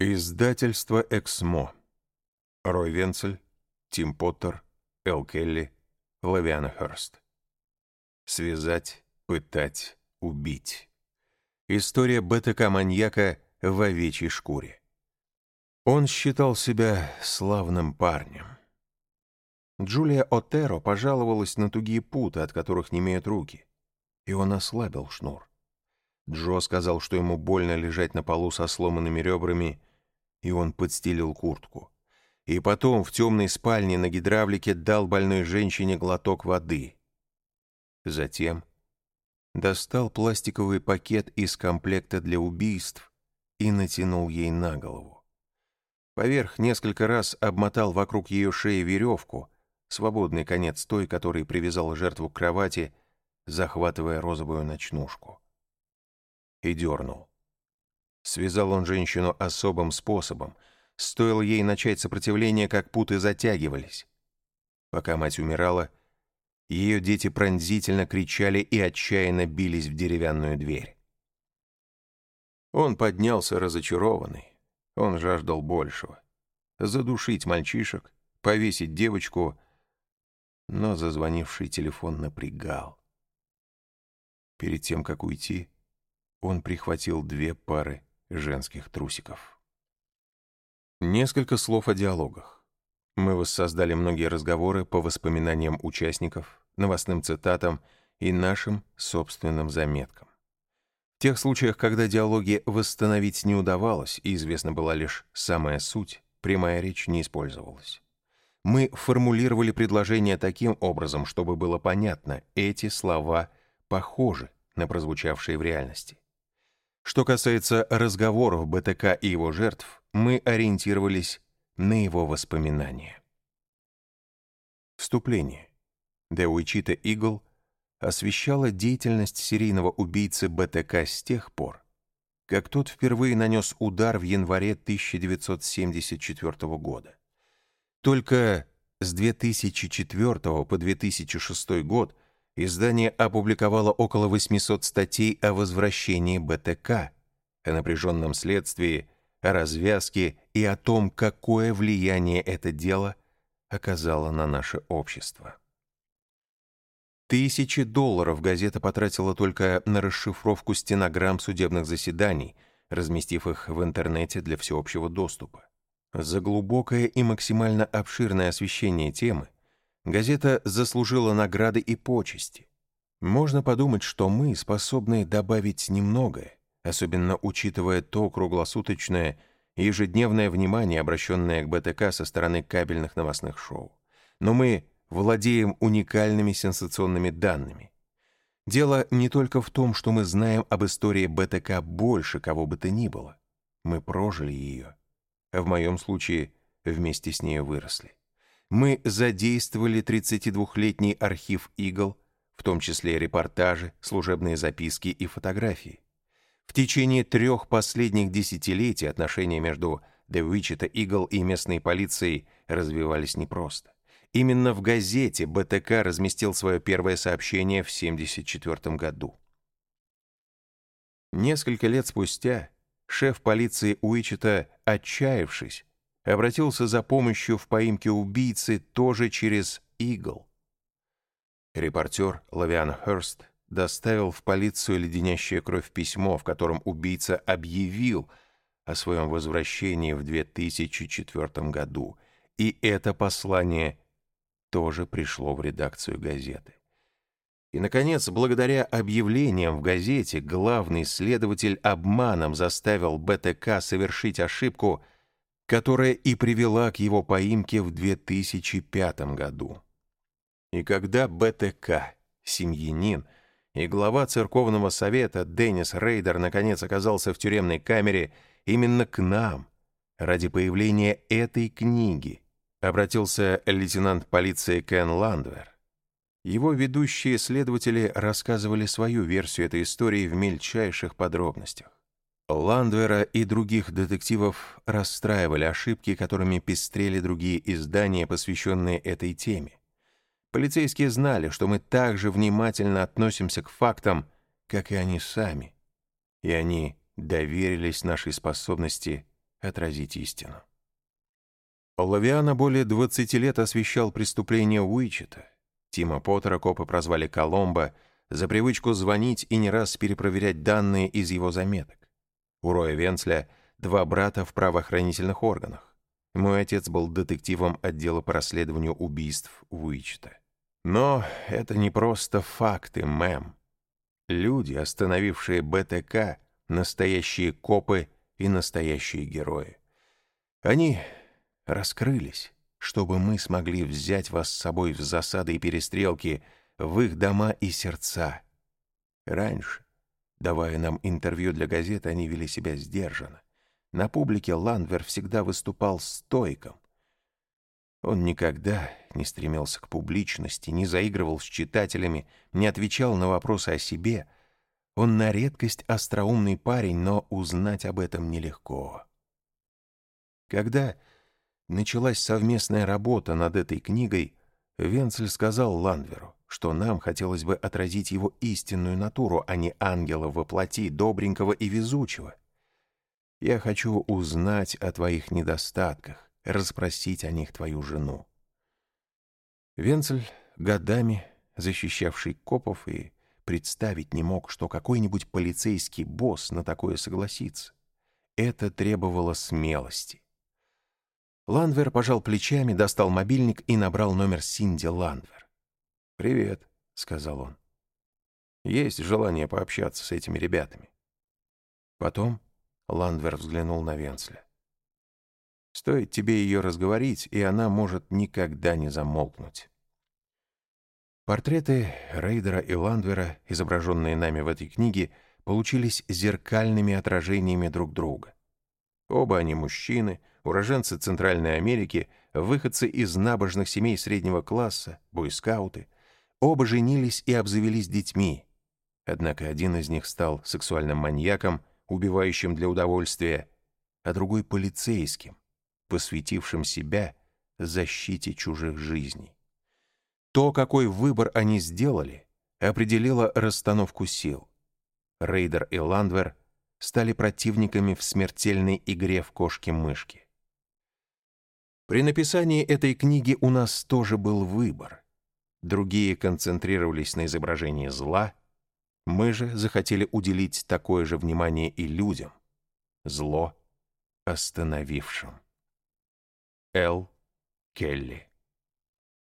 Издательство «Эксмо». Рой Венцель, Тим Поттер, Эл Келли, Лавиана Хёрст. Связать, пытать, убить. История БТК-маньяка в овечьей шкуре. Он считал себя славным парнем. Джулия Отеро пожаловалась на тугие путы, от которых не имеют руки, и он ослабил шнур. Джо сказал, что ему больно лежать на полу со сломанными ребрами, и он подстелил куртку. И потом в темной спальне на гидравлике дал больной женщине глоток воды. Затем достал пластиковый пакет из комплекта для убийств и натянул ей на голову. Поверх несколько раз обмотал вокруг ее шеи веревку, свободный конец той, который привязал жертву к кровати, захватывая розовую ночнушку. И дернул. Связал он женщину особым способом. Стоило ей начать сопротивление, как путы затягивались. Пока мать умирала, ее дети пронзительно кричали и отчаянно бились в деревянную дверь. Он поднялся разочарованный. Он жаждал большего. Задушить мальчишек, повесить девочку, но зазвонивший телефон напрягал. Перед тем, как уйти, он прихватил две пары женских трусиков. Несколько слов о диалогах. Мы воссоздали многие разговоры по воспоминаниям участников, новостным цитатам и нашим собственным заметкам. В тех случаях, когда диалоги восстановить не удавалось и известна была лишь самая суть, прямая речь не использовалась. Мы формулировали предложения таким образом, чтобы было понятно, эти слова похожи на прозвучавшие в реальности. Что касается разговоров БТК и его жертв, мы ориентировались на его воспоминания. Вступление. Де Уичита Игл освещала деятельность серийного убийцы БТК с тех пор, как тот впервые нанес удар в январе 1974 года. Только с 2004 по 2006 год – Издание опубликовало около 800 статей о возвращении БТК, о напряженном следствии, о развязке и о том, какое влияние это дело оказало на наше общество. Тысячи долларов газета потратила только на расшифровку стенограмм судебных заседаний, разместив их в интернете для всеобщего доступа. За глубокое и максимально обширное освещение темы Газета заслужила награды и почести. Можно подумать, что мы способны добавить немногое, особенно учитывая то круглосуточное и ежедневное внимание, обращенное к БТК со стороны кабельных новостных шоу. Но мы владеем уникальными сенсационными данными. Дело не только в том, что мы знаем об истории БТК больше кого бы то ни было. Мы прожили ее, а в моем случае вместе с ней выросли мы задействовали 32-летний архив «Игл», в том числе репортажи, служебные записки и фотографии. В течение трех последних десятилетий отношения между The Wichita Eagle и местной полицией развивались непросто. Именно в газете БТК разместил свое первое сообщение в 1974 году. Несколько лет спустя шеф полиции Уичета, отчаявшись, обратился за помощью в поимке убийцы тоже через Игл. Репортер Лавиан Херст доставил в полицию леденящее кровь письмо, в котором убийца объявил о своем возвращении в 2004 году, и это послание тоже пришло в редакцию газеты. И, наконец, благодаря объявлениям в газете, главный следователь обманом заставил БТК совершить ошибку – которая и привела к его поимке в 2005 году. И когда БТК, семьянин и глава церковного совета Деннис Рейдер наконец оказался в тюремной камере, именно к нам, ради появления этой книги, обратился лейтенант полиции Кен Ландвер. Его ведущие следователи рассказывали свою версию этой истории в мельчайших подробностях. Ландвера и других детективов расстраивали ошибки, которыми пестрели другие издания, посвященные этой теме. Полицейские знали, что мы так же внимательно относимся к фактам, как и они сами, и они доверились нашей способности отразить истину. Лавиана более 20 лет освещал преступления Уичета. Тима Поттера копы прозвали Коломбо за привычку звонить и не раз перепроверять данные из его заметок. У Роя Венцля два брата в правоохранительных органах. Мой отец был детективом отдела по расследованию убийств Уичета. Но это не просто факты, мэм. Люди, остановившие БТК, настоящие копы и настоящие герои. Они раскрылись, чтобы мы смогли взять вас с собой в засады и перестрелки в их дома и сердца. Раньше, давая нам интервью для газет, они вели себя сдержанно. На публике Ландвер всегда выступал стойком. Он никогда не стремился к публичности, не заигрывал с читателями, не отвечал на вопросы о себе. Он на редкость остроумный парень, но узнать об этом нелегко. Когда началась совместная работа над этой книгой, Венцель сказал Ландверу, что нам хотелось бы отразить его истинную натуру, а не ангела во плоти, добренького и везучего. Я хочу узнать о твоих недостатках, расспросить о них твою жену. Венцель, годами защищавший копов, и представить не мог, что какой-нибудь полицейский босс на такое согласится. Это требовало смелости. Ландвер пожал плечами, достал мобильник и набрал номер Синди Ландвер. «Привет», — сказал он. «Есть желание пообщаться с этими ребятами». Потом Ландвер взглянул на Венцля. «Стоит тебе ее разговорить, и она может никогда не замолкнуть». Портреты Рейдера и Ландвера, изображенные нами в этой книге, получились зеркальными отражениями друг друга. Оба они мужчины, уроженцы Центральной Америки, выходцы из набожных семей среднего класса, бойскауты. Оба женились и обзавелись детьми. Однако один из них стал сексуальным маньяком, убивающим для удовольствия, а другой полицейским, посвятившим себя защите чужих жизней. То, какой выбор они сделали, определило расстановку сил. Рейдер и Ландвер стали противниками в смертельной игре в кошки-мышки. При написании этой книги у нас тоже был выбор. Другие концентрировались на изображении зла, мы же захотели уделить такое же внимание и людям, зло остановившим. Л. Келли